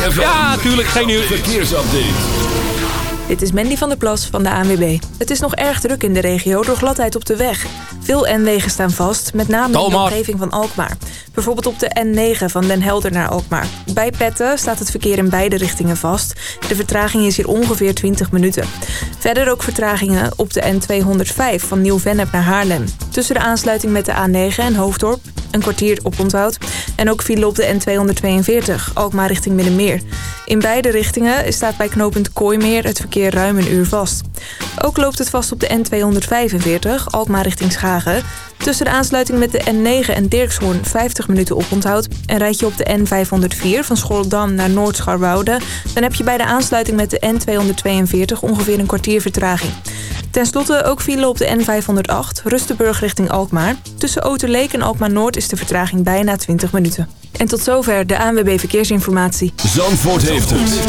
ZFM. Ja, natuurlijk. Geen nieuws. Verkeersupdate. Dit is Mandy van der Plas van de ANWB. Het is nog erg druk in de regio door gladheid op de weg. Veel N-wegen staan vast, met name in de omgeving van Alkmaar. Bijvoorbeeld op de N9 van Den Helder naar Alkmaar. Bij Petten staat het verkeer in beide richtingen vast. De vertraging is hier ongeveer 20 minuten. Verder ook vertragingen op de N205 van Nieuw-Vennep naar Haarlem. Tussen de aansluiting met de A9 en Hoofddorp een kwartier op onthoud. En ook file op de N242, Alkmaar richting Middenmeer. In beide richtingen staat bij knooppunt Kooimeer het verkeer ruim een uur vast. Ook loopt het vast op de N245, Alkmaar richting Schagen. Tussen de aansluiting met de N9 en Dirkshoorn 50 minuten op onthoud. En rijd je op de N504 van Scholdam naar Noord-Scharwoude... dan heb je bij de aansluiting met de N242 ongeveer een kwartier vertraging. Ten slotte ook file op de N508, Rustenburg richting Alkmaar. Tussen Oterleek en Alkmaar Noord is de vertraging bijna 20 minuten. En tot zover de ANWB Verkeersinformatie. Zandvoort heeft het.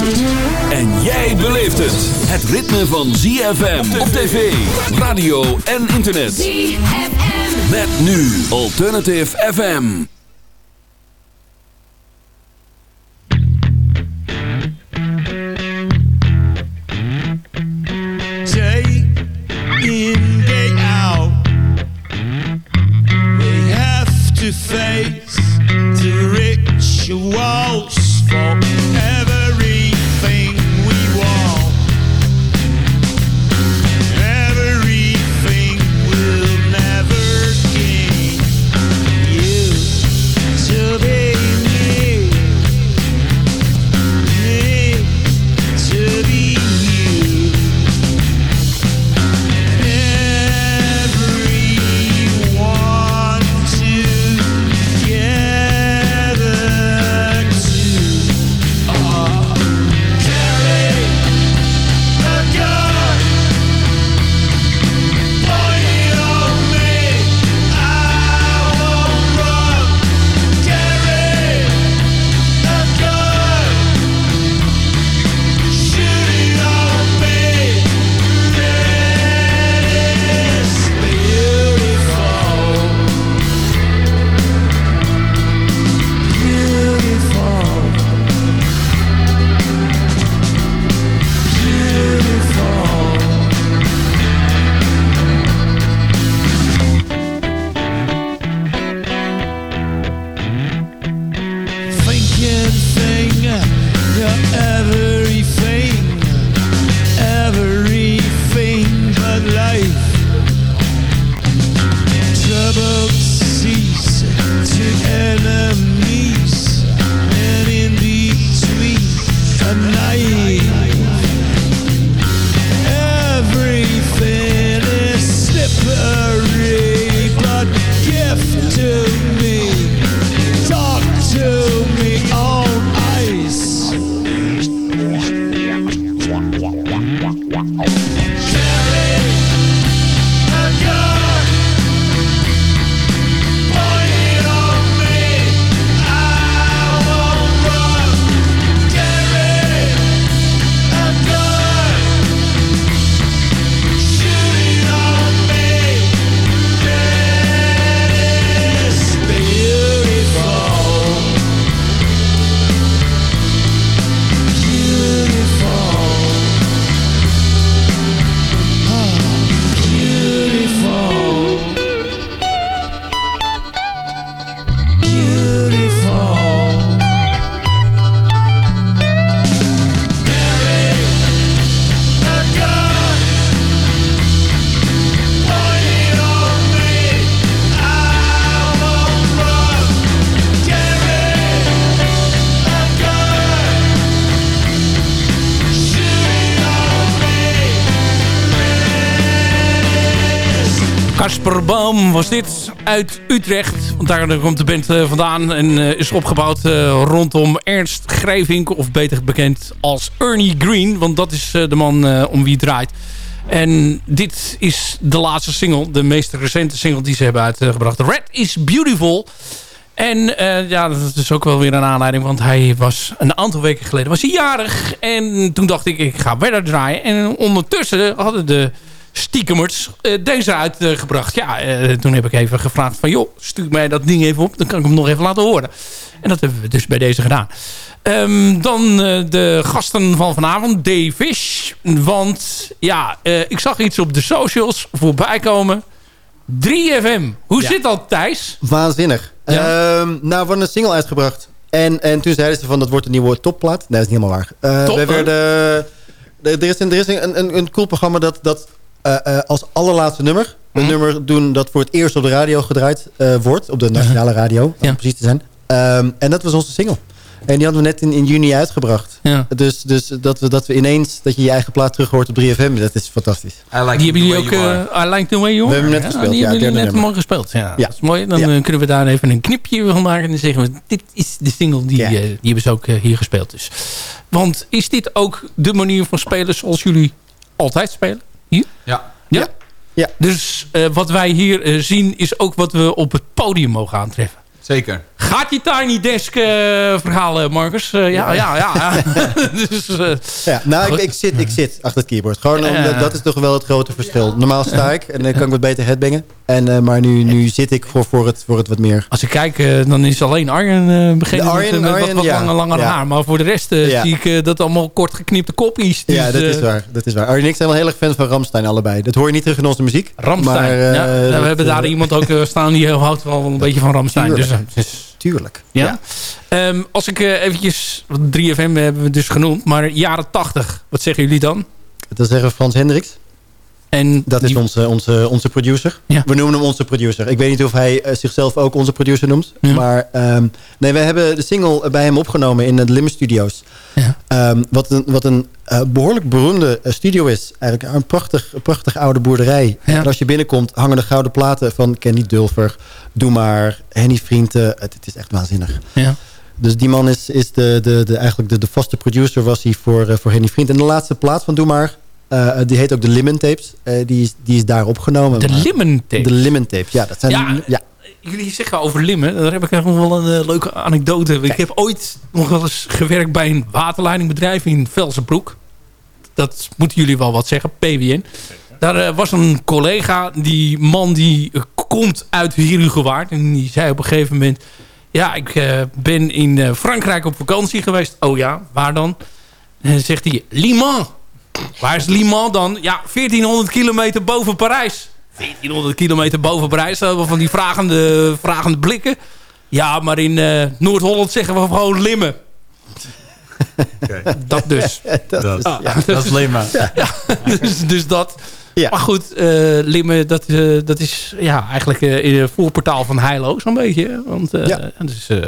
En jij beleeft het. Het ritme van ZFM op tv, radio en internet. ZFM. Met nu Alternative FM. In, out. We have to face the rituals for Was dit uit Utrecht. Want daar komt de band eh, vandaan en eh, is opgebouwd eh, rondom Ernst Grijvink. Of beter bekend als Ernie Green. Want dat is de man om wie het draait. En dit is de laatste single. De meest recente single die ze hebben uitgebracht. Red is Beautiful. En ja, dat is ook wel weer een aanleiding. Want hij was een aantal weken geleden was hij jarig. En toen dacht ik, ik ga verder draaien. En ondertussen hadden de stiekemers eh, deze uitgebracht. ja, eh, toen heb ik even gevraagd van... joh, stuur mij dat ding even op. Dan kan ik hem nog even laten horen. En dat hebben we dus bij deze gedaan. Ehm, dan eh, de gasten van vanavond, Dave Fish. Want ja, eh, ik zag iets op de socials voorbij komen. 3FM. Hoe Ja. zit dat, Thijs? Waanzinnig. Ja. Ehm, nou, we hadden een single uitgebracht. En, en toen zeiden ze van, dat wordt een nieuwe topplaat. Nee, dat is niet helemaal waar. Eh, Top, hè? werden, er er is, een, er is een, een, een cool programma dat, dat eh, eh, als allerlaatste nummer... een Mhm. nummer doen dat voor het eerst op de radio gedraaid eh, wordt. Op de nationale radio, om Ja. precies te zijn. Ehm, en dat was onze single. En die hadden we net in, in juni uitgebracht. Ja. Dus, dus dat, we, dat we ineens, dat je je eigen plaat terug hoort op 3FM, dat is fantastisch. I like Die hebben jullie ook, eh I Like The Way You We hebben hem net gespeeld, Die ja, hebben jullie net mooi gespeeld. Ja, Ja. dat is mooi. Dan Ja. kunnen we daar even een knipje van maken. En dan zeggen we, dit is de single die, Ja. die hebben ze ook hier gespeeld. Dus. Want is dit ook de manier van spelen zoals jullie altijd spelen? Hier? Ja. Ja? Ja. Dus eh, wat wij hier eh, zien is ook wat we op het podium mogen aantreffen. Zeker. Gaat die Tiny Desk eh, verhaal, eh, Marcus? Eh, ja, ja, ja. dus, eh, Ja, nou, ik, zit, ik zit achter het keyboard. Gewoon, om- Ja. dat, is toch wel het grote verschil. Normaal sta ik en dan kan ik wat beter headbangen. En, eh, maar nu, nu zit ik voor, voor, het, voor het wat meer... Als ik kijk, dan is alleen Arjen uh, beginnen Arjen- met, met Arjen, wat, wat ja. langer, langer Ja. haar. Maar voor de rest Ja. zie ik dat allemaal kort geknipte kopjes. Dus, ja, dat is waar. Dat is waar. Arjen en ik zijn wel heel erg fan van Ramstein allebei. Dat hoor je niet terug in onze muziek. Ramstein. Maar, eh, ja. Nou, dat, we hebben daar iemand ook staan die houdt wel een beetje van Ramstein. Dus, dus, Tuurlijk. ja. Ehm, als ik eh, eventjes, want 3FM hebben we dus genoemd, maar jaren 80, wat zeggen jullie dan? Dat zeggen Frans Hendricks. En Dat is onze, onze, onze producer. Ja. We noemen hem onze producer. Ik weet niet of hij eh, zichzelf ook onze producer noemt. Ja. Maar ehm, nee, we hebben de single bij hem opgenomen in de Limmer Studios. Ja. Ehm, wat een, wat een eh, behoorlijk beroemde eh, studio is. Eigenlijk een prachtig, prachtig oude boerderij. En als je binnenkomt hangen de gouden platen van Kenny Dulfer. Doe maar, Henny Vrienden. Het, het is echt waanzinnig. ja. Dus die man is, is de, de, de, eigenlijk de, de vaste producer was hij voor, voor Henny Vriend. En de laatste plaat van Doe Maar, eh, die heet ook de Lemon Tapes. Eh, die, is, die is daar opgenomen. De. De Lemon Tapes, ja. Dat zijn, Ja, ja. Jullie zeggen over Limmen, daar heb ik nog wel een eh, leuke anekdote. Ik heb ooit nog wel eens gewerkt bij een waterleidingbedrijf in Velsenbroek. Dat moeten jullie wel wat zeggen, PWN. Daar eh, was een collega, die man die eh, komt uit Herugewaard. En die zei op een gegeven moment... Ja, ik eh, ben in eh, Frankrijk op vakantie geweest. Oh ja, waar dan? En dan zegt hij, Liman. Waar is Liman dan? Ja, 1400 kilometer boven Parijs. 1400 kilometer boven Parijs. Dat hebben we van die vragende, vragende blikken. Ja, maar in eh, Noord-Holland zeggen we gewoon Limmen. Dat dus. Dat, Ah, dat is Lema. dus, dus dat. Ja. Maar goed, eh Limmen, dat, eh, dat is ja, eigenlijk eh, in het voorportaal van Heilo zo'n beetje. Want eh Ja. dus, eh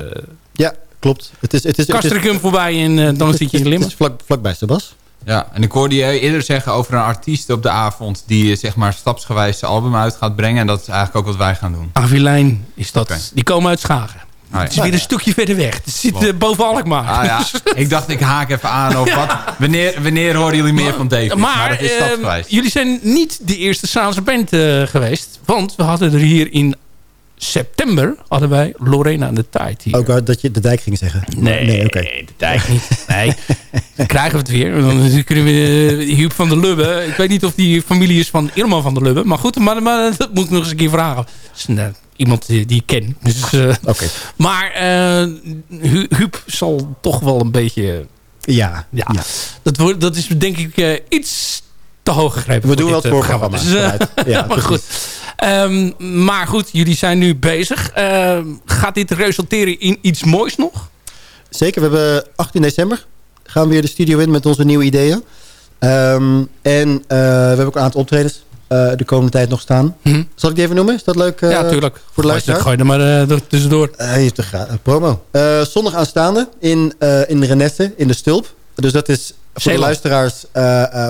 ja, klopt. Het is, het is, het is, Castricum voorbij en eh, dan zit je in het Limmen. is vlak, vlakbij Sebas. Ja, en ik hoorde je eerder zeggen over een artiest op de avond... die eh, zeg maar stapsgewijs zijn album uit gaat brengen. En dat is eigenlijk ook wat wij gaan doen. Avilijn is dat. Die komen uit Schagen. Ah, Het is ja. weer een stukje verder weg. Het zit eh, boven Alkmaar. Ah, ja. Ik dacht, ik haak even aan op wat... Wanneer, wanneer horen jullie meer van David? Maar, dat is eh, jullie zijn niet de eerste Saanse band geweest. Want we hadden er hier in september... hadden wij Lorena de Tijd hier. Ook dat je de dijk ging zeggen. Nee, nee de dijk niet. Nee, dan krijgen we het weer. Dan kunnen we uh, Huub van der Lubbe. Ik weet niet of die familie is van Irma van der Lubbe. Maar goed, maar, maar dat moet ik nog eens een keer vragen. Dat is eh, iemand die, die ik ken. Dus, eh, Oké. maar eh, Hu- Huub zal toch wel een beetje... Ja, Ja, ja. Dat, wordt, dat is denk ik eh, iets te hoog gegrepen. We doen wel het eh, voorprogramma. Dus, eh. Ja, maar goed. Ehm, maar goed, jullie zijn nu bezig. Ehm, gaat dit resulteren in iets moois nog? Zeker, we hebben 18 december gaan we weer de studio in met onze nieuwe ideeën. Ehm, en eh, we hebben ook een aantal optredens de komende tijd nog staan. Hm? Zal ik die even noemen? Is dat leuk? ja, tuurlijk. voor de luisteraar? Gooi er maar tussendoor. Hebt de promo. Zondag aanstaande in, in Renesse, in de Stulp. Dus dat is voor de luisteraars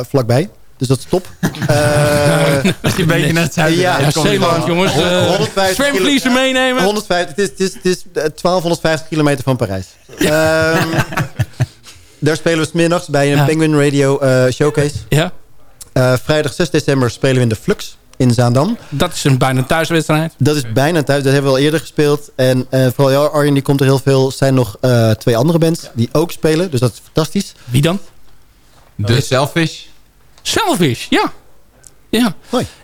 vlakbij. Dus dat is top. Eh, Als je een beetje naar het zuiden Ja, Zeeland, jongens. Eh 150 zwemvliezen meenemen. 150, het is, het is, het is eh, 1250 kilometer van Parijs. Ehm, daar spelen we 's middags bij een. Penguin Radio eh, Showcase. Ja, Eh, vrijdag 6 december spelen we in de Flux in Zaandam. dat is een bijna thuiswedstrijd. Dat is bijna thuis. Dat hebben we al eerder gespeeld. En eh, vooral jou, Arjen, die komt er heel veel. Er zijn nog eh, twee andere bands die ook spelen. Dus dat is fantastisch. Wie dan? De Selfish. Selfish, ja. Ja.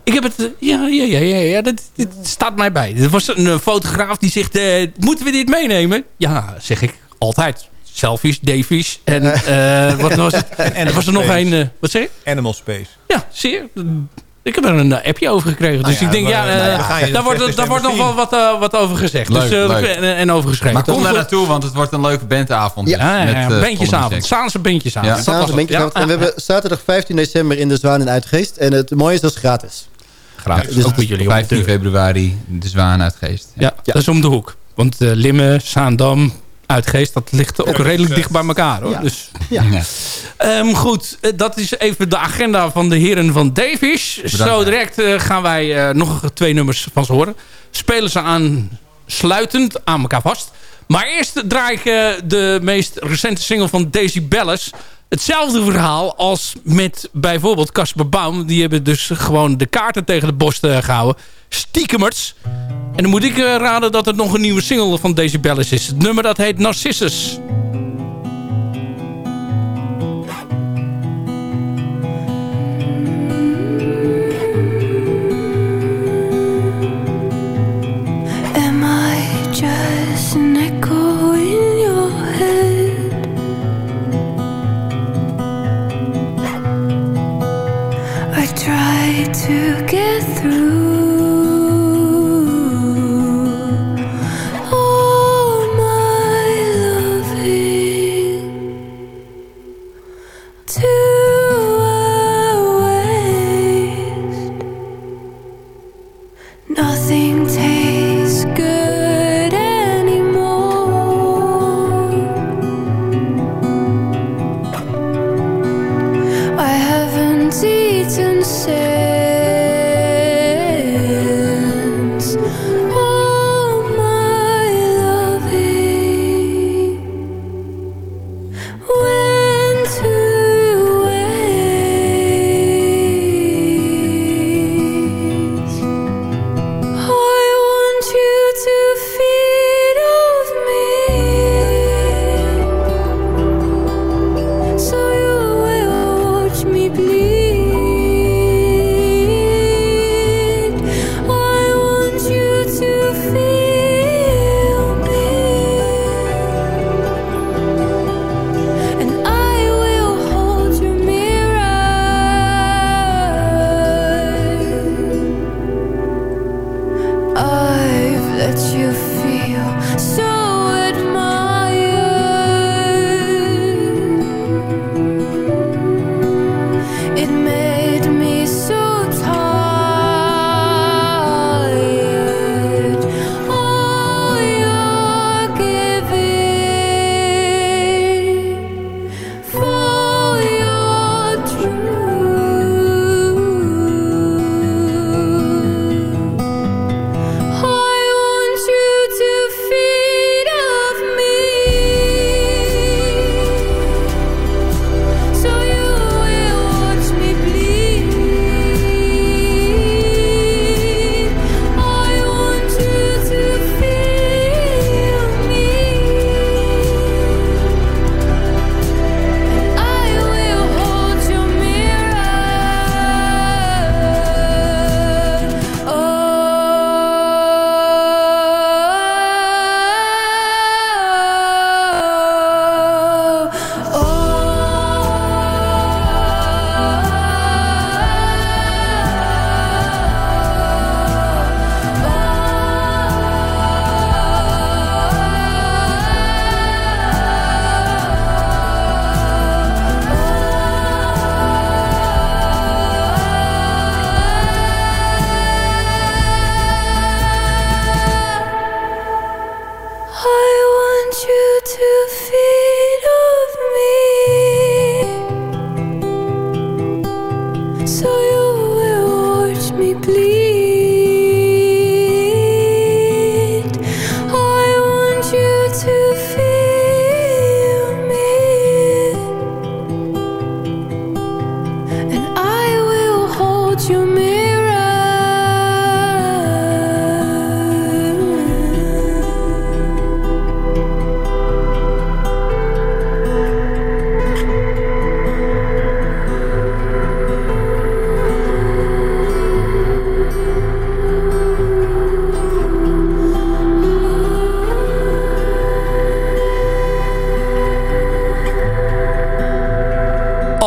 Ik heb het... eh, Ja, ja, ja, ja, ja dat, dit staat mij bij. Er was een eh, fotograaf die zegt... eh, moeten we dit meenemen? Ja, zeg ik. Altijd. Selfish, Davies. En eh, wat was het? Er was er nog een... eh, wat zeg je? Animal Space. Ja, zeer. Ik heb er een eh, appje over gekregen. Dus Nou ja, ik denk, maar, ja, nou ja, eh, ga je daar, wordt, daar wordt nog wel wat, eh, wat over gezegd. Leuk, dus, eh, leuk. En, en over geschreven. Maar kom daar naartoe, want het wordt een leuke bandavond. Ja. Ja, met, eh, volle bandjesavond. muziek. Zaanse bandjesavond. Ja. Bandjesavond. En we hebben zaterdag 15 december in de Zwaan in Uitgeest. En het mooie is dat is gratis. gratis. Dus ook met jullie op de 15 deur. februari, de Zwaan uit Geest. Ja, dat is om de hoek. Want eh Limmen, Zaandam, Uitgeest, dat ligt ook redelijk dicht bij elkaar. Hoor. Ja. Dus, Ja. Ja. ehm, goed, eh, dat is even de agenda van de heren van Davies. Zo direct eh, gaan wij eh, nog twee nummers van ze horen. Spelen ze aansluitend aan elkaar vast. Maar eerst draai ik eh, de meest recente single van Daisy Bellis. Hetzelfde verhaal als met bijvoorbeeld Casper Baum. Die hebben dus gewoon de kaarten tegen de borst eh, gehouden. Stiekemers. En dan moet ik eh, raden dat het nog een nieuwe single van Daisy Bellis is. Het nummer dat heet Narcissus.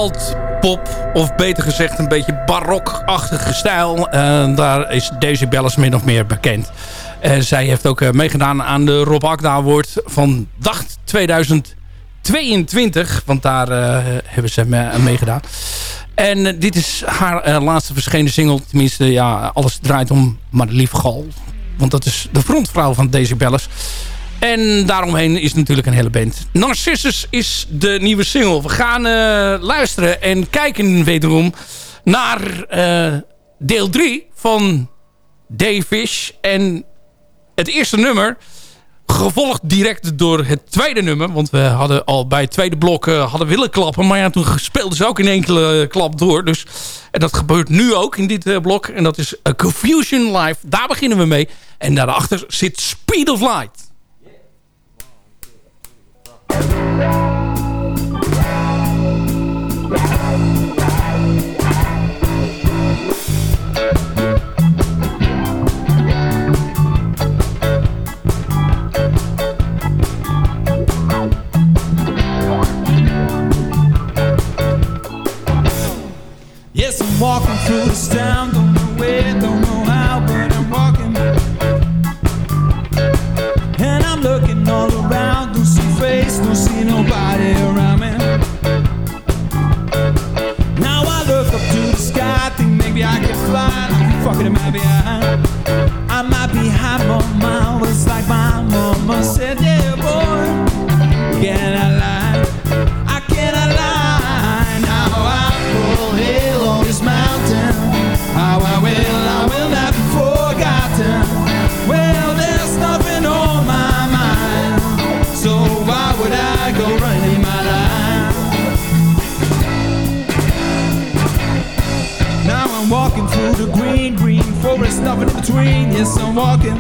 Alt-pop. Of beter gezegd een beetje barokachtige stijl. Eh, daar is Daisy Bellis min of meer bekend. Eh, zij heeft ook eh, meegedaan aan de Rob Award van Dacht 2022. Want daar eh, hebben ze aan meegedaan. En dit is haar laatste verschenen single. Tenminste, ja, alles draait om Madelief Gal. Want dat is de frontvrouw van Daisy Bellis. En daaromheen is natuurlijk een hele band. Narcissus is de nieuwe single. We gaan eh, luisteren en kijken wederom naar eh, deel 3 van Dayfish. En het eerste nummer, gevolgd direct door het tweede nummer. Want we hadden al bij het tweede blok eh, hadden willen klappen. Maar ja, toen speelden ze ook in enkele klap door. Dus, en dat gebeurt nu ook in dit blok. En dat is A Confusion Live. Daar beginnen we mee. En daarachter zit Speed of Light. Walking through this town, don't know where, don't pocket of my behind. I'm walking.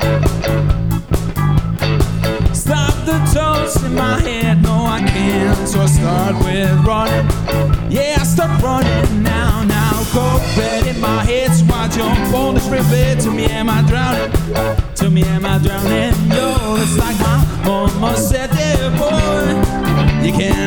Stop the toast in my head, no I can't So I start with running Yeah, I start running now, now Go red in my head, so I jump on this river To me, am I drowning? To me, am I drowning? Yo, it's like my mama said Yeah, boy, you cannot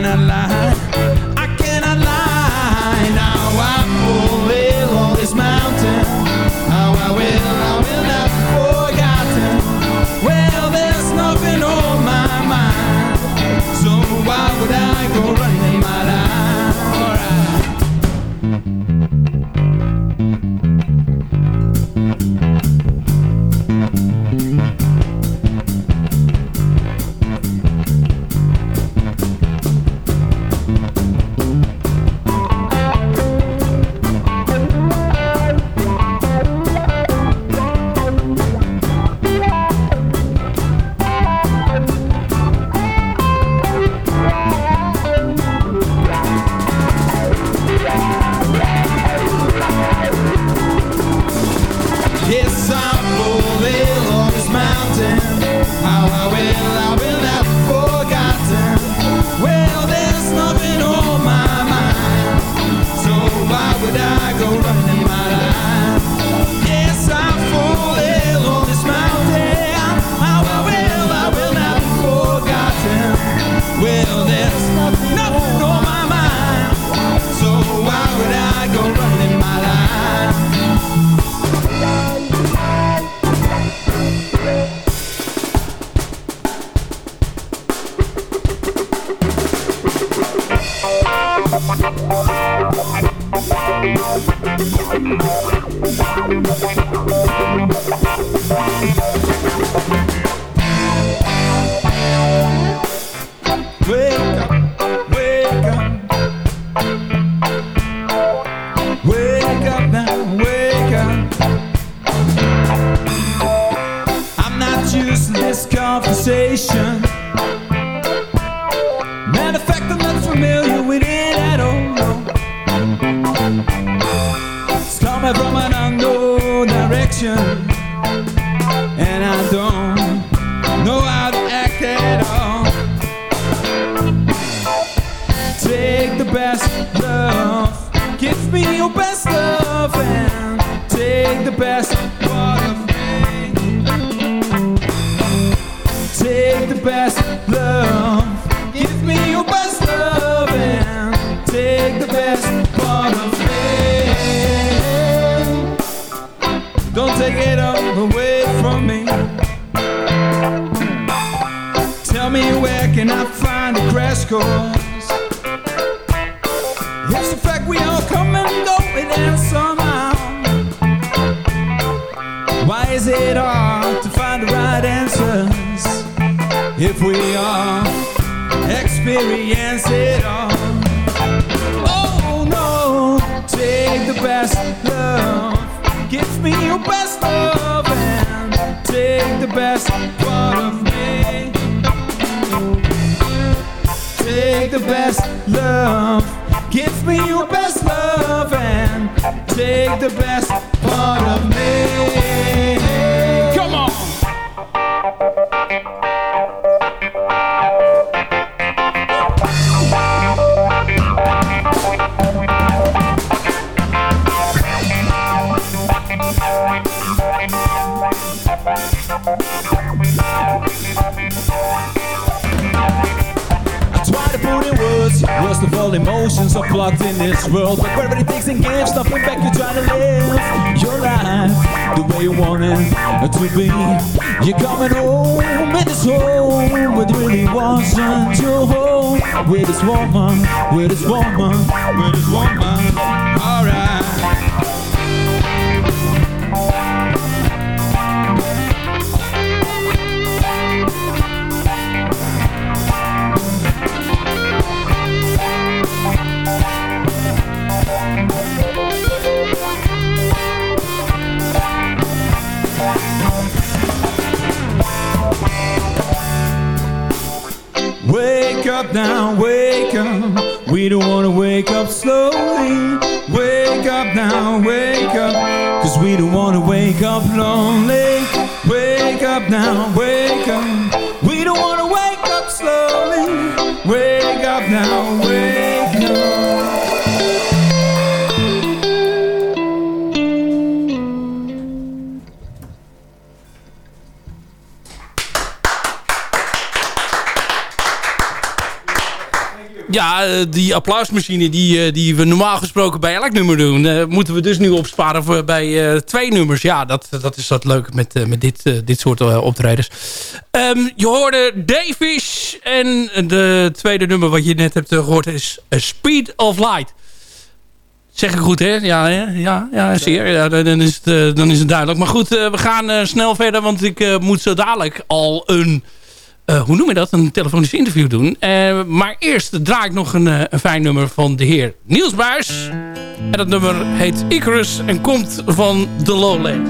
the best part of me. Take the best love, give me your best love, and take the best part of me. Be. You're coming home With this home But really wasn't your home. With this woman With this woman With this woman Eh, die applausmachine die, eh, die we normaal gesproken bij elk nummer doen... eh, moeten we dus nu opsparen voor, bij twee nummers. Ja, dat, dat is wat leuk met, met dit, dit soort optredens. Ehm, je hoorde Davish en de tweede nummer wat je net hebt eh, gehoord is Speed of Light. Zeg ik goed, hè? Ja, hè? ja, ja zeer. Ja, dan, is het, dan is het duidelijk. Maar goed, we gaan snel verder, want ik moet zo dadelijk al een... eh, hoe noem je dat? Een telefonisch interview doen. Eh, maar eerst draai ik nog een, eh, een fijn nummer van de heer Niels Buis. En dat nummer heet Icarus en komt van The Lowlands.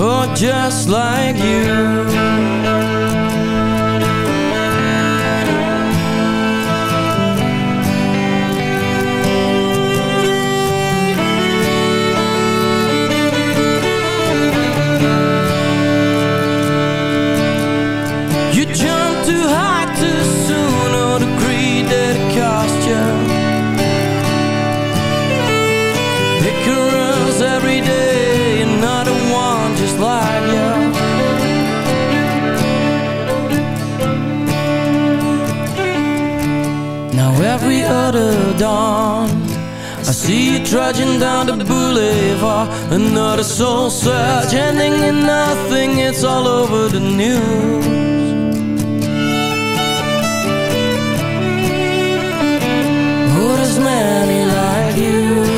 Oh, just like you. You jump too high dawn, I see you trudging down the boulevard. Another soul search, ending in nothing. It's all over the news. Oh, there's many like you.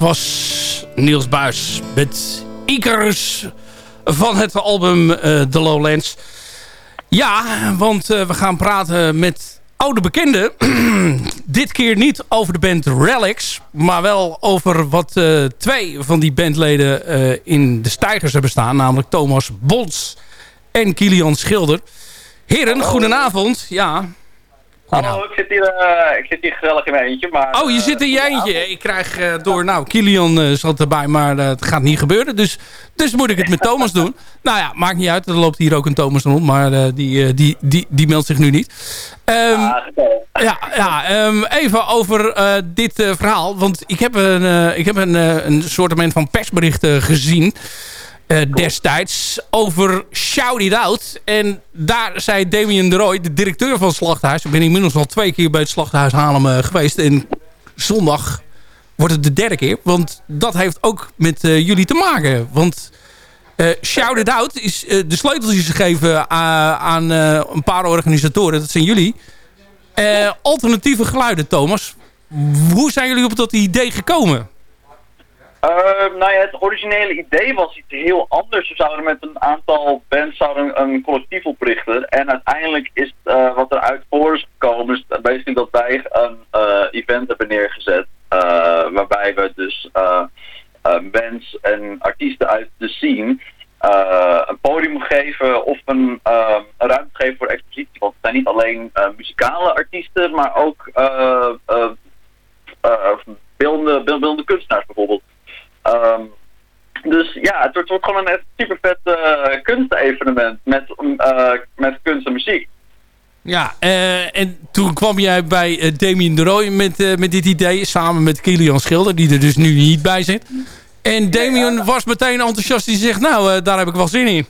Was Niels Buis met Icarus van het album eh, The Lowlands. Ja, want eh, we gaan praten met oude bekenden. Dit keer niet over de band Relics, maar wel over wat eh, twee van die bandleden in de stijgers hebben staan. Namelijk Thomas Bons en Kilian Schilder. Heren, goedenavond. Ja. Hallo, ik zit, hier, eh, ik zit hier gezellig in mijn eentje. Maar, Oh, je eh, zit in je eentje. Ik krijg eh, door, nou, Kilian zat erbij, maar het gaat niet gebeuren. Dus, dus moet ik het met Thomas doen. Nou ja, maakt niet uit. Er loopt hier ook een Thomas rond, maar die, die, die, die meldt zich nu niet. Ehm, ah, ja, ja ehm, even over dit verhaal. Want ik heb een, ik heb een, een soort van persbericht eh, gezien eh, destijds over Shout It Out. En daar zei Damien de Roy, de directeur van het slachthuis... ik ben inmiddels al twee keer bij het slachthuis Haarlem eh, geweest... en zondag wordt het de derde keer. Want dat heeft ook met eh, jullie te maken. Want Shout It Out is de sleuteltjes gegeven aan, aan eh, een paar organisatoren. Dat zijn jullie. Alternatieve geluiden, Thomas. Hoe zijn jullie op dat idee gekomen? Ehm, nou ja, het originele idee was iets heel anders. We zouden met een aantal bands zouden een collectief oprichten. En uiteindelijk is eh, wat er uit voor is gekomen, is basically dat wij een eh, event hebben neergezet. eh, waarbij we dus eh, eh, bands en artiesten uit de scene eh, een podium geven of een, eh, ruimte geven voor expositie. Want het zijn niet alleen eh, muzikale artiesten, maar ook eh, eh, eh, beeldende, beeldende kunstenaars bijvoorbeeld. Ehm, dus ja, het wordt, wordt gewoon een echt super vet eh, kunstevenement met, eh, met kunst en muziek. Ja, eh, en toen kwam jij bij Damien de Roy met, met dit idee... samen met Kilian Schilder, die er dus nu niet bij zit. En Damien was meteen enthousiast. Die zegt, nou, daar heb ik wel zin in.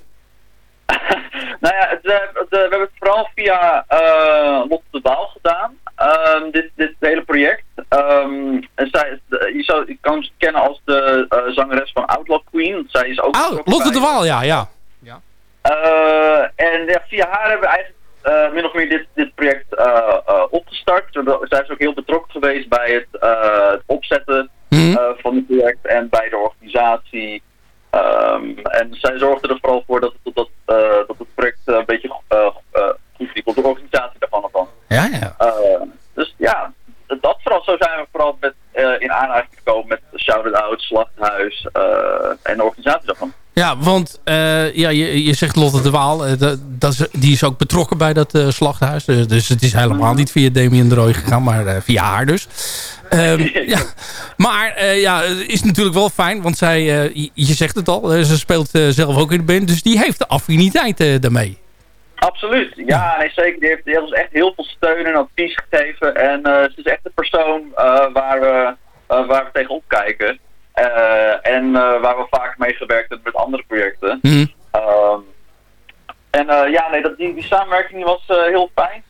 nou ja, het, we hebben het vooral via Lotte de Waal gedaan. Ehm, dit, dit hele project. Ehm, en zij, je, zou, je kan ze kennen als de eh, zangeres van Outlaw Queen. Zij is ook Oh, Lotte de Waal, ja, ja. Eh, en ja, via haar hebben we eigenlijk eh, min of meer dit, dit project eh, eh, opgestart. Zij is ook heel betrokken geweest bij het, eh, het opzetten Mhm. eh, van het project en bij de organisatie. Ehm, en zij zorgde er vooral voor dat het, dat, dat het project een beetje eh, eh, goed liep, op de organisatie daarvan. Ja, ja. Eh, dus ja, dat vooral, zo zijn we vooral met, eh, in aanraking gekomen met Shout It Out, Slachthuis eh, en de organisatie daarvan. Ja, want ja, je, je zegt Lotte de Waal. dat, dat is, die is ook betrokken bij dat slachthuis. Dus het is helemaal niet via Damien de Roy gegaan, maar via haar dus. Ehm, ja. Maar ja, het is natuurlijk wel fijn, want zij, je, je zegt het al, ze speelt zelf ook in de band. Dus die heeft de affiniteit daarmee. Absoluut, ja, nee, zeker. Die heeft, die heeft ons echt heel veel steun en advies gegeven. En eh, ze is echt de persoon eh, waar, we, eh, waar we tegenop kijken. Eh, en waar we vaak mee gewerkt hebben met andere projecten. Mhm. Ehm, en ja, nee, dat, die, die samenwerking was heel fijn.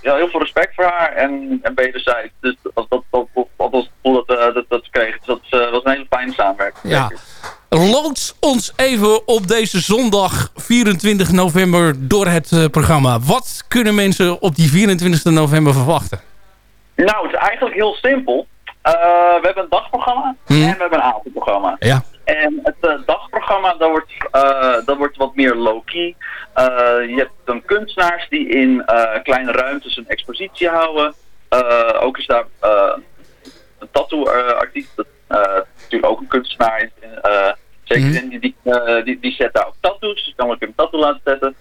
Ja, heel veel respect voor haar en, en wederzijds. Dus dat, dat, dat, dat, was het gevoel dat, dat, dat ze kreeg. Dus dat was een hele fijne samenwerking. Ja. Loods ons even op deze zondag 24 november door het eh, programma. Wat kunnen mensen op die 24 november verwachten? Nou, het is eigenlijk heel simpel. Eh, we hebben een dagprogramma en we hebben een avondprogramma. Ja. En het eh, dagprogramma, dat wordt, dat wordt wat meer low-key. Je hebt dan kunstenaars die in kleine ruimtes een expositie houden. Ook is daar een tattoo-artiest, natuurlijk ook een kunstenaar is. eh, zeker in die, die, eh, die, die zet daar ook tattoos, dus je kan ook een tattoo laten zetten.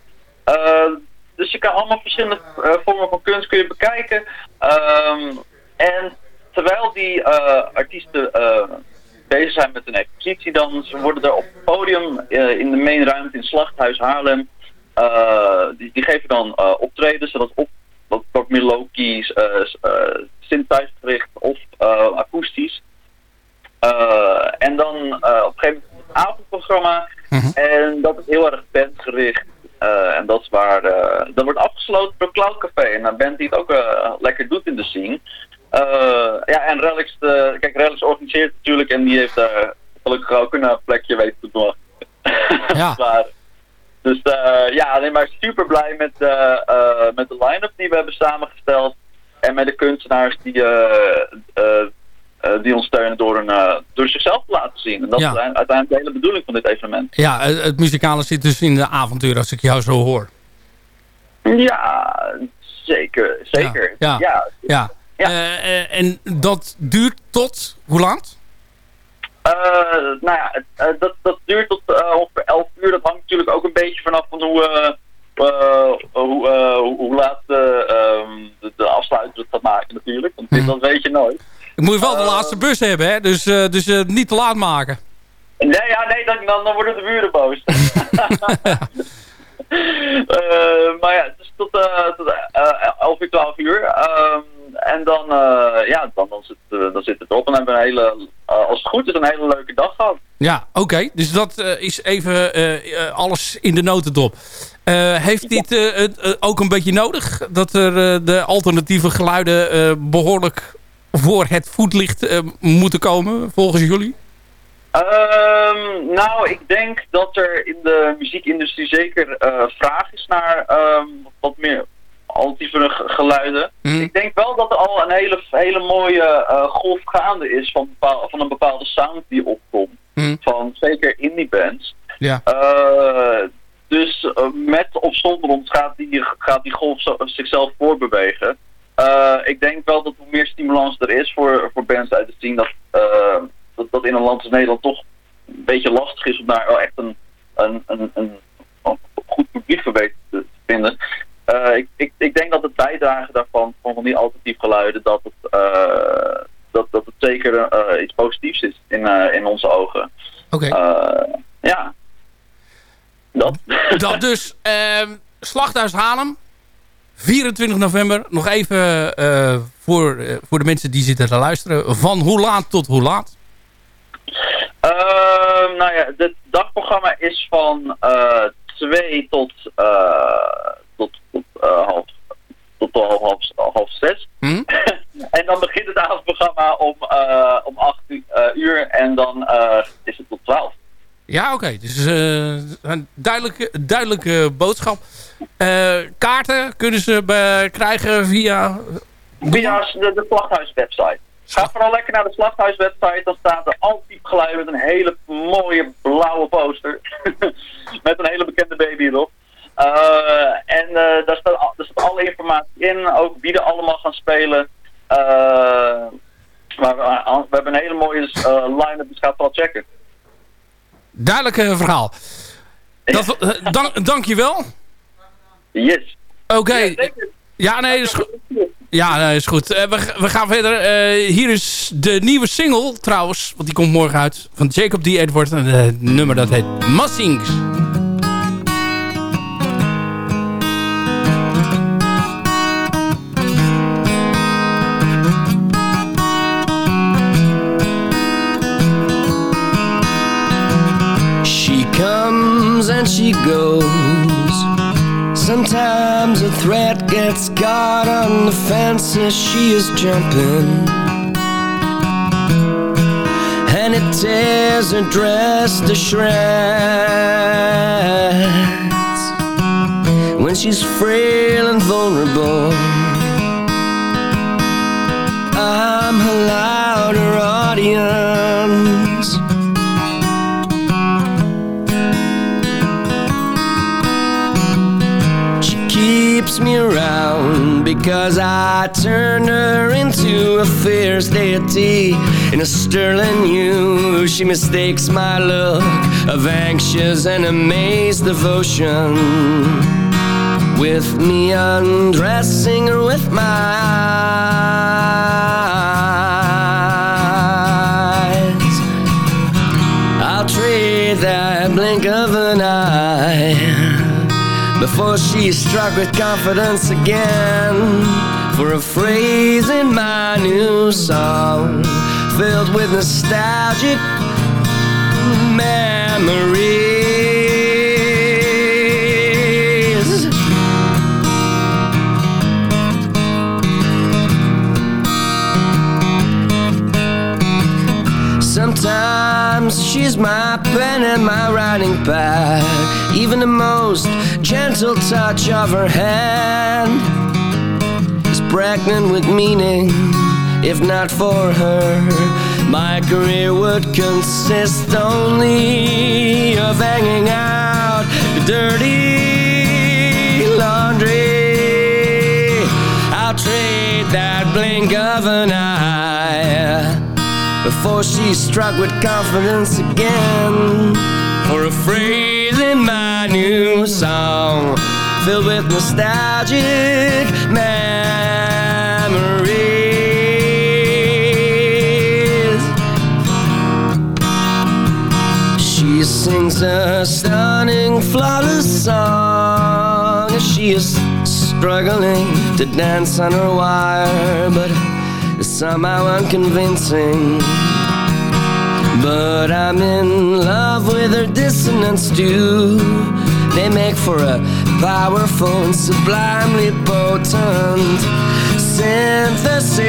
Eh, dus je kan allemaal verschillende vormen van kunst kun je bekijken. Ehm, en terwijl die artiesten bezig zijn met een expositie, dan ze worden er op het podium in de mainruimte in Slachthuis Haarlem. die, die geven dan optreden, zodat op wat, uh, synthesizer of akoestisch. Eh, en dan eh, op een gegeven moment het avondprogramma. En dat is heel erg bandgericht. Eh, en dat is waar, dat wordt afgesloten door Cloud Café. En een band die het ook lekker doet in de scene. Ja, en Relix, de, kijk, Relix organiseert natuurlijk en die heeft daar gelukkig ook een plekje weten te doen. Ja. maar, dus ja, nee, maar super blij met, eh, met de line-up die we hebben samengesteld. En met de kunstenaars die, die ons steunen door, een, eh, door zichzelf te laten zien. En dat Ja. is uiteindelijk de hele bedoeling van dit evenement. Ja, het, het muzikale zit dus in de avontuur als ik jou zo hoor. Ja, zeker. Zeker. Ja. ja. Ja. Eh, eh, en dat duurt tot hoe? Eh, nou ja, eh, dat, dat duurt tot eh, ongeveer 11 uur. Dat hangt natuurlijk ook een beetje vanaf van hoe, eh, eh, hoe, eh, hoe, laat de, ehm, de, de afsluiter het gaat maken natuurlijk. Want dit, dat weet je nooit. Ik moet wel de Eh. laatste bus hebben, hè? Dus, eh, dus eh, niet te laat maken. Nee, ja, nee dan, dan, worden de buren boos. Eh, maar ja, het is tot, eh tot eh, 11 uur, 12 uur. Ehm, en dan, ja, dan, dan, zit, dan zit het op en dan hebben we een hele, als het goed is, een hele leuke dag gehad. Ja, oké. Dus dat is even alles in de notendop. Heeft dit het, ook een beetje nodig? Dat er de alternatieve geluiden eh, behoorlijk voor het voetlicht eh, moeten komen, volgens jullie? Ehm, nou, ik denk dat er in de muziekindustrie zeker eh, vraag is naar ehm, wat meer alternatieve ge- geluiden. Ik denk wel dat er al een hele, hele mooie eh, golf gaande is van, bepaal- van een bepaalde sound die opkomt. Van zeker indie bands. Ja. Dus met of zonder ons gaat die, gaat die golf zichzelf voorbewegen. Eh, ik denk wel dat hoe meer stimulans er is voor, voor bands uit te zien, dat, eh, dat dat in een land als Nederland toch een beetje lastig is om daar wel echt een, een, een, een, een goed publiek voor te vinden. Eh, ik, ik, ik denk dat het bijdragen daarvan, van, van die alternatief geluiden, dat het, eh, dat, dat het zeker eh, iets positiefs is in, eh, in onze ogen. Oké. Eh, ja. Dat. Dat dus. ehm Slachthuis Haarlem. 24 november. Nog even eh, voor, eh, voor de mensen die zitten te luisteren. Van hoe laat tot hoe laat? Ehm, nou ja, het dagprogramma is van eh 2 tot, eh tot, tot, half, tot half, half, half zes. Hm? en dan begint het avondprogramma om, om 8 uur, en dan is het tot 12. Ja, oké. Dus eh, een duidelijke, duidelijke boodschap. Eh, kaarten kunnen ze be- krijgen via... Via de, de Slachthuis-website. Ga vooral lekker naar de Slachthuis-website. Dan staat er altijd geluid met een hele mooie blauwe poster. met een hele bekende baby erop. Eh, en eh, daar, staat, al- daar staat alle informatie in. Ook wie er allemaal gaan spelen. Eh, maar we, we hebben een hele mooie eh, line-up, dus ga het wel checken. Duidelijk eh, verhaal. Dat, eh, dank, dank je wel. Yes. Oké. Ja, nee, is goed. Ja, nee, is goed. Eh, we, we gaan verder. Hier is de nieuwe single trouwens, want die komt morgen uit, van Jacob D. Edward. En het nummer dat heet Mussings. She goes. Sometimes a threat gets caught on the fence as she is jumping. And it tears her dress to shreds when she's frail and vulnerable. I'm her because I turned her into a fierce deity in a sterling hue. She mistakes my look of anxious and amazed devotion with me undressing her with my eyes. Before she's struck with confidence again for a phrase in my new song filled with nostalgic memories. Sometimes she's my pen and my writing pad. Even the most gentle touch of her hand is pregnant with meaning. If not for her, my career would consist only of hanging out dirty laundry. I'll trade that blink of an eye before she's struck with confidence again for a phrase in my new song filled with nostalgic memories. She sings a stunning, flawless song as she is struggling to dance on her wire, but somehow unconvincing. But I'm in love with her dissonance too. They make for a powerful and sublimely potent synthesis.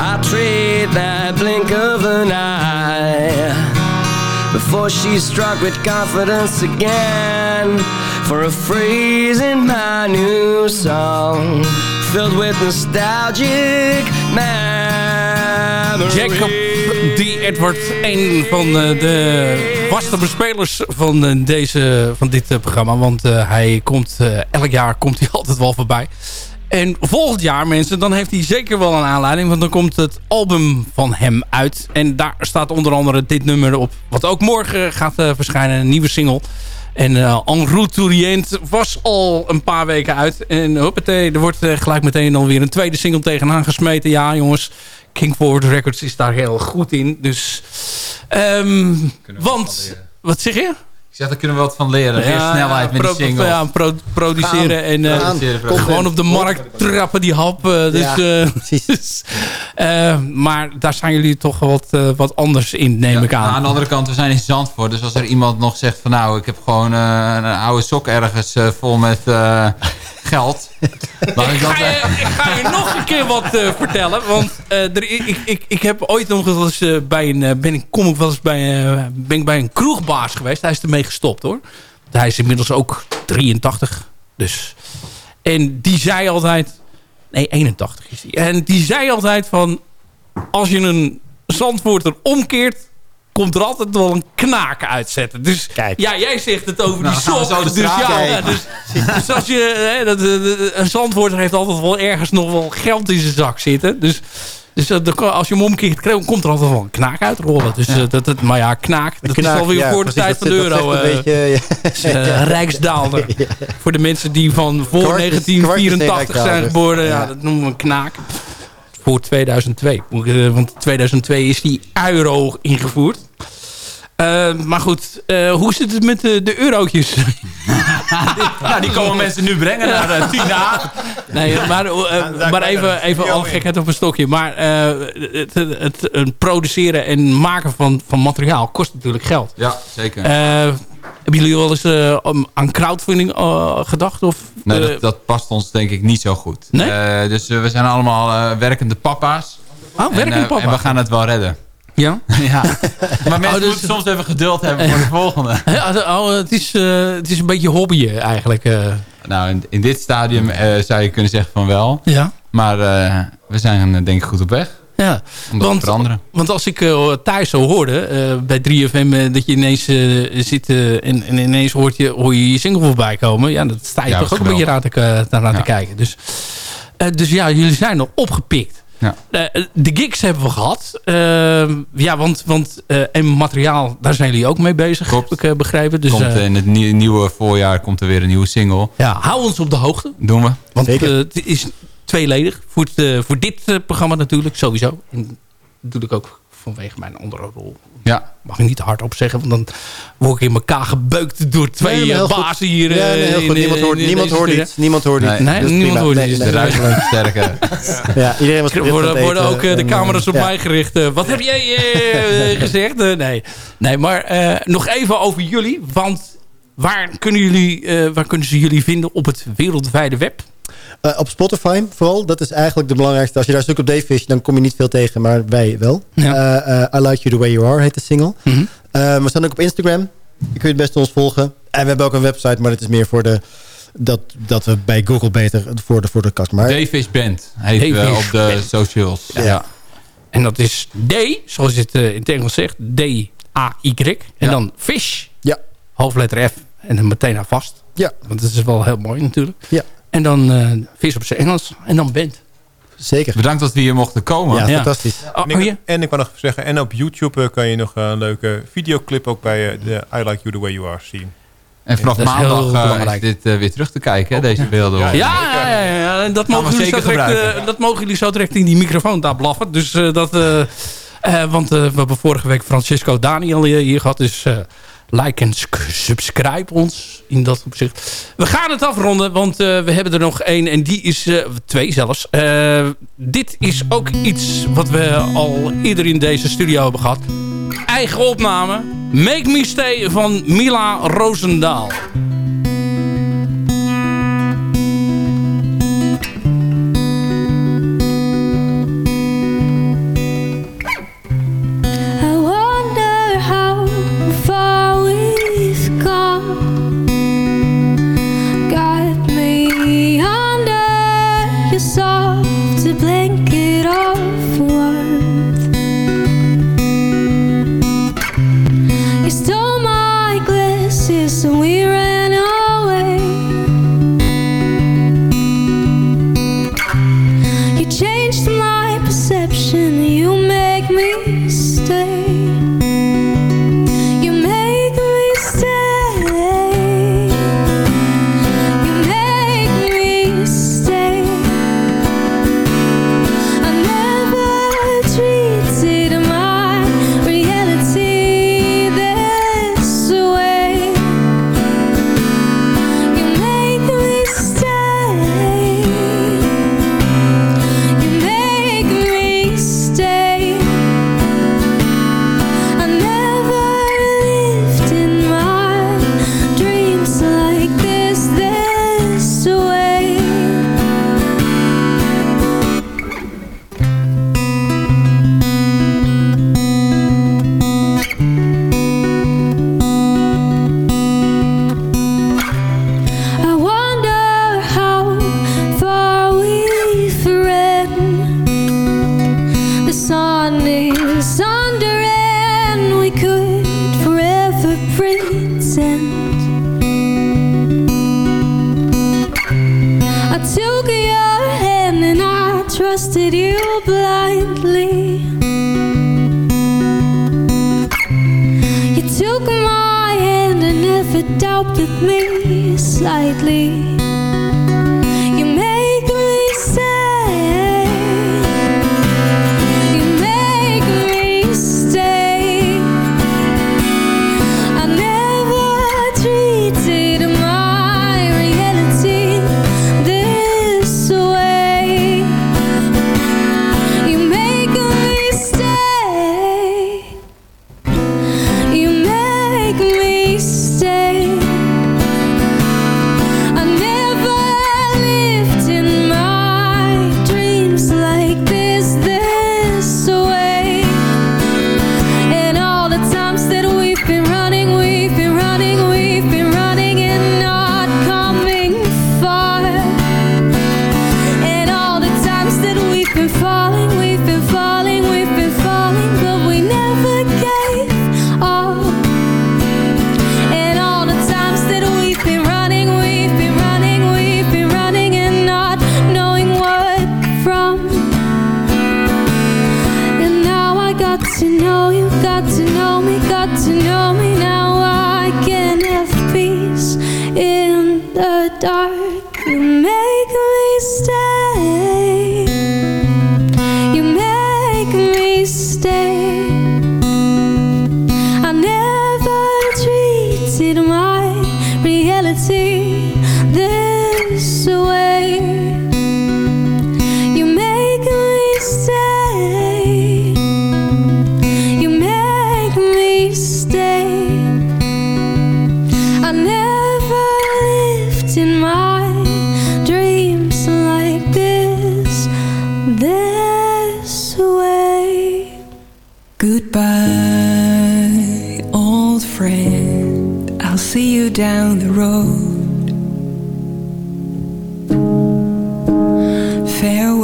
I'll trade that blink of an eye before she's struck with confidence again for a phrase in my new song filled with nostalgic memories. Jacob D. Edward, een van eh, de vaste bespelers van, eh, deze, van dit eh, programma. Want hij komt, elk jaar komt hij altijd wel voorbij. En volgend jaar, mensen, dan heeft hij zeker wel een aanleiding. Want dan komt het album van hem uit. En daar staat onder andere dit nummer op. Wat ook morgen gaat verschijnen, een nieuwe single. En uh, En route to the end was al een paar weken uit. En hoppatee, er wordt gelijk meteen alweer een tweede single tegenaan gesmeten. Ja, jongens, King Forward Records is daar heel goed in. Dus, ehm, want, wat zeg je? Ik zeg, daar kunnen we wat van leren. Meer snelheid met pro- die singles. Ja, pro- produceren Gaan. en eh, gewoon op de markt trappen die hap. dus, Ja, eh, precies. dus, eh, maar daar zijn jullie toch wat, wat anders in, neem ik Ja, aan. aan de andere kant, we zijn in Zandvoort. Dus als er iemand nog zegt van nou, ik heb gewoon een oude sok ergens vol met eh, geld. Mag ik ga, je, ik ga je nog een keer wat eh, vertellen. Want eh, er, ik, ik, ik heb ooit nog eens eh, bij een... ben ik, kom ik wel eens bij, ben ik bij een kroegbaas geweest. Hij is ermee gestopt hoor. Hij is inmiddels ook 83. Dus. En die zei altijd... Nee, 81 is hij. En die zei altijd van... Als je een Zandvoorter omkeert... Komt er altijd wel een knaak uitzetten. Dus Kijk. ja, jij zegt het over Nou, die we sok. Dus ja, dus, dus als je... Hè, dat, een Zandvoorter heeft altijd wel ergens nog wel geld in zijn zak zitten. Dus, dus eh, als je hem omkeert, komt er altijd wel een knaak uitrollen. Dus, eh, dat, dat, maar ja, knaak, dat is alweer Ja, voor de tijd van de euro. een eh, beetje, ja. Rijksdaalder. Voor de mensen die van voor Kwart is- 1984 kwart is zijn geen geboren. Ja. dat noemen we een knaak. Voor 2002. Moet ik, eh, Want 2002 is die euro ingevoerd. Eh, maar goed, eh, hoe zit het met de, de eurotjes? Nou, die komen mensen nu brengen naar Tina. Nee, maar, maar even, even al gekheid op een stokje. Maar eh, het, het, het, het produceren en maken van, van materiaal kost natuurlijk geld. Ja, zeker. Hebben jullie wel eens eh, aan crowdfunding eh, gedacht? Of, Nee, eh, dat, dat past ons denk ik niet zo goed. Nee? Dus we zijn allemaal werkende papa's. Oh, En, werkend eh, papa. en we gaan het wel redden. Ja? ja. Maar mensen dus- moeten soms even geduld hebben voor de volgende. oh, het, is, het is een beetje hobbyen eigenlijk. Nou, in, in dit stadium zou je kunnen zeggen van wel. Ja. Maar we zijn denk ik goed op weg. Ja, Om dat want, te veranderen. want als ik eh, thuis zo hoorde eh, bij 3FM eh, dat je ineens zit en, en ineens hoort je, hoor je je single voorbij komen. Ja, dat sta je Ja, toch ook een beetje te, naar aan te kijken. Dus, eh, dus ja, jullie zijn nog opgepikt. Ja. Eh, de gigs hebben we gehad. Eh, ja, want, want eh, en materiaal, daar zijn jullie ook mee bezig, Klopt. heb ik eh, begrepen. Dus komt, in het nie- nieuwe voorjaar komt er weer een nieuwe single. ja, hou ons op de hoogte. Doen we. Want het is tweeledig. Voor, het, eh, voor dit eh, programma natuurlijk, sowieso. En dat doe ik ook vanwege mijn andere rol. Ja. Mag ik niet te hard op zeggen, want dan word ik in elkaar gebeukt door twee Nee, eh, goed. bazen hier. Ja, nee, heel in- goed. Niemand hoort, in niemand hoort iets. Niemand hoort iets. Nee. Niemand hoort iets. nee, De nee, ruis nee. wordt sterker. Ja, iedereen was Er worden, worden ook eh, de en, camera's op ja. mij gericht. Wat heb jij eh, gezegd? Eh, nee. nee, maar eh, nog even over jullie. Want waar kunnen, jullie, eh, waar kunnen ze jullie vinden op het wereldwijde web? Eh, op Spotify vooral. Dat is eigenlijk de belangrijkste. Als je daar zoekt op Dayfish, dan kom je niet veel tegen. Maar wij wel. Ja. Eh, eh, I Like You The Way You Are heet de single. Mhm. Eh, we staan ook op Instagram. Je kunt het best ons volgen. En we hebben ook een website, maar dat is meer voor de... Dat, dat we bij Google beter voor de, voor de kast. Maar Dayfish Band heet we Dayfish op de Band. socials. Ja. Ja. En dat is D, zoals je het in het Engels zegt. D-A-Y. En Ja. dan fish. Ja. Hoofdletter F. En dan meteen aan vast. Ja. Want dat is wel heel mooi natuurlijk. Ja. En dan eh vis op zijn Engels. En dan band. zeker. Bedankt dat we hier mochten komen. Ja, Ja. fantastisch. Oh, En ik, oh, ja? en ik wou nog zeggen, en op YouTube eh, kan je nog een leuke videoclip ook bij eh, de I Like You The Way You Are zien. En vanaf maandag is dit weer terug te kijken, hè, deze beelden. Ja, Ja, ja, ja, ja. En dat mogen, jullie zo zeker direct, gebruiken. dat mogen jullie zo direct in die microfoon daar blaffen. Dus eh, dat... want eh, we hebben vorige week Francisco Daniel hier, hier gehad. Dus eh, like en subscribe ons in dat opzicht. We gaan het afronden, want eh, we hebben er nog één. En die is... eh, twee zelfs. Eh, dit is ook iets wat we al eerder in deze studio hebben gehad. Eigen opname. Make Me Stay van Mila Roosendaal. you saw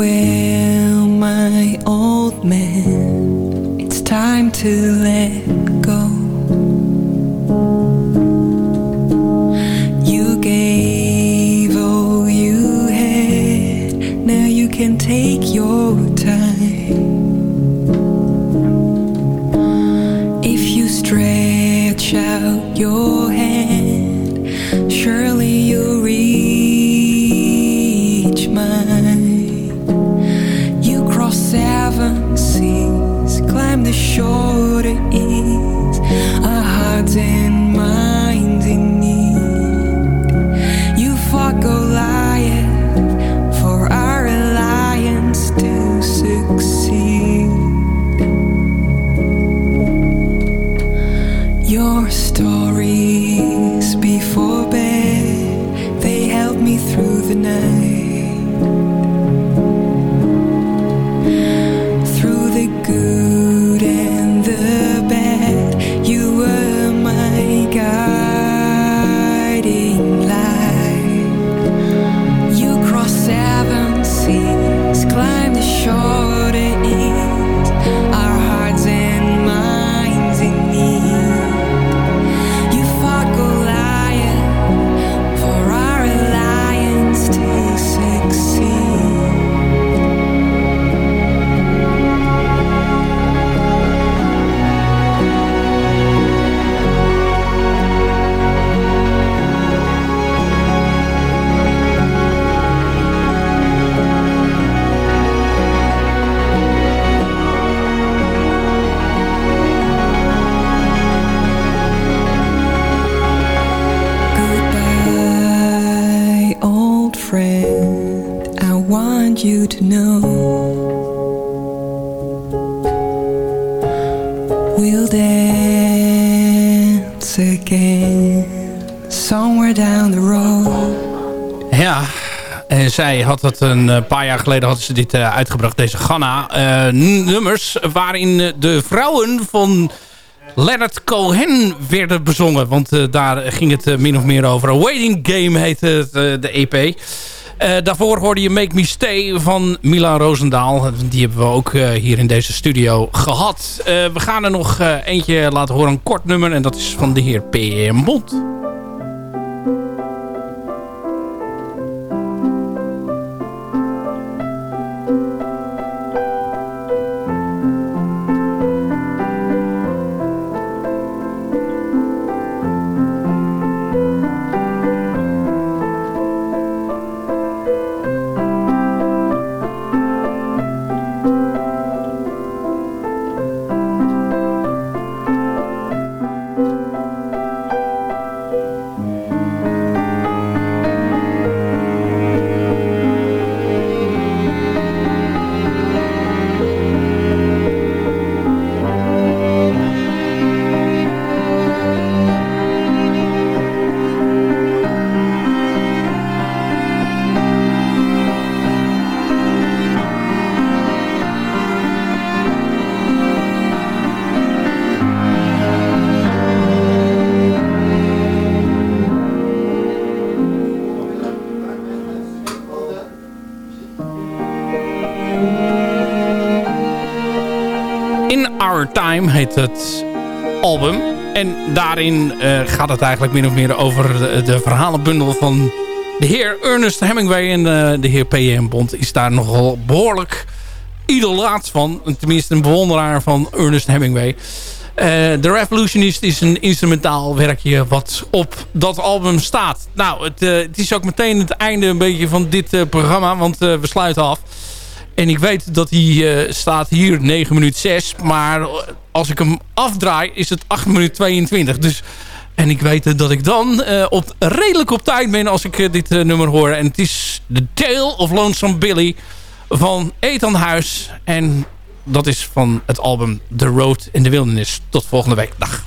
Farewell, my old man. It's time to let you to know we'll dance again somewhere down the road. Ja, en zij had het een eh, paar jaar geleden had ze dit eh, uitgebracht, deze Ghana. eh, nummers waarin de vrouwen van Leonard Cohen werden bezongen. Want daar ging het min of meer over. A Waiting Game heette het, de EP. Eh, daarvoor hoorde je Make Me Stay van Milan Roosendaal. Die hebben we ook eh, hier in deze studio gehad. Eh, we gaan er nog eentje laten horen, een kort nummer. En dat is van de heer P.M. Bond. Our Time heet het album. En daarin eh, gaat het eigenlijk min of meer over de, de verhalenbundel van de heer Ernest Hemingway. En eh, de heer P.M. Bond is daar nogal behoorlijk idolaat van. Tenminste een bewonderaar van Ernest Hemingway. The Revolutionist is een instrumentaal werkje wat op dat album staat. Nou, het, het is ook meteen het einde een beetje van dit programma, want we sluiten af. En ik weet dat hij staat hier 9 minuten 6. Maar als ik hem afdraai is het 8 minuten 22. Dus, en ik weet dat ik dan op, redelijk op tijd ben als ik dit nummer hoor. En het is The Tale of Lonesome Billy van Ethan Huis. En dat is van het album The Road in the Wilderness. Tot volgende week. Dag.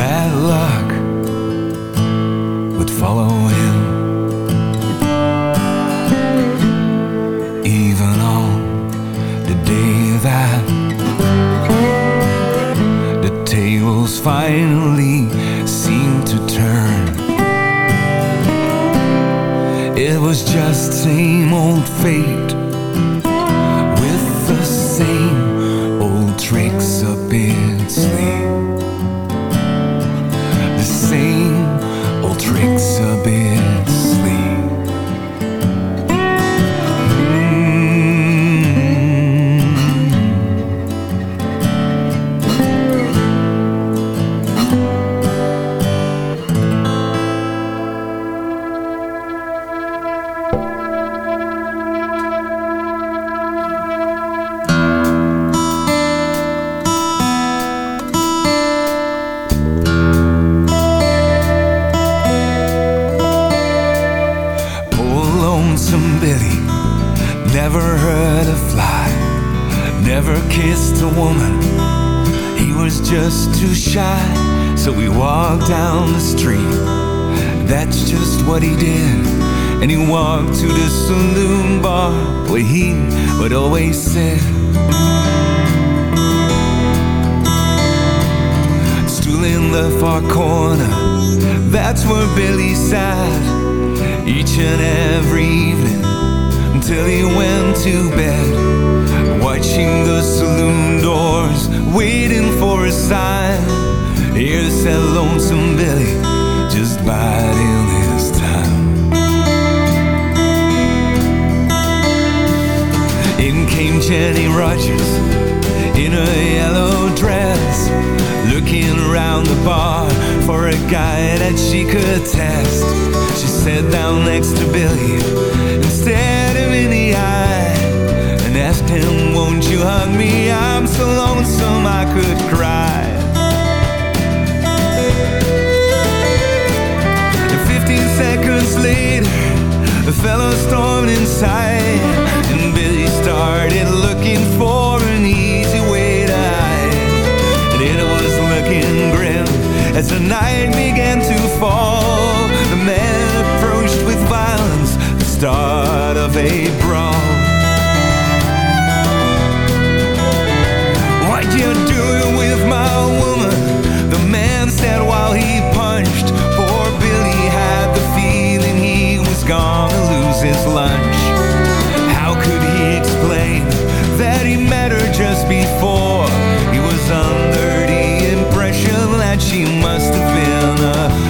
bad luck would follow him Even on the day that The tables finally seemed to turn. It was just same old fate. In came Jenny Rogers in a yellow dress, looking around the bar for a guy that she could test. She sat down next to Billy and stared him in the eye and asked him, Won't you hug me? I'm so lonesome I could cry. And 15 seconds later, a fellow stormed inside looking for an easy way to hide. And it was looking grim as the night began to fall. The man approached with violence, the start of a brawl. What you doing with my woman? The man said while he punched. Poor Billy had the feeling he was gonna lose his lunch. How could he explain that he met her just before? He was under the impression that she must have been a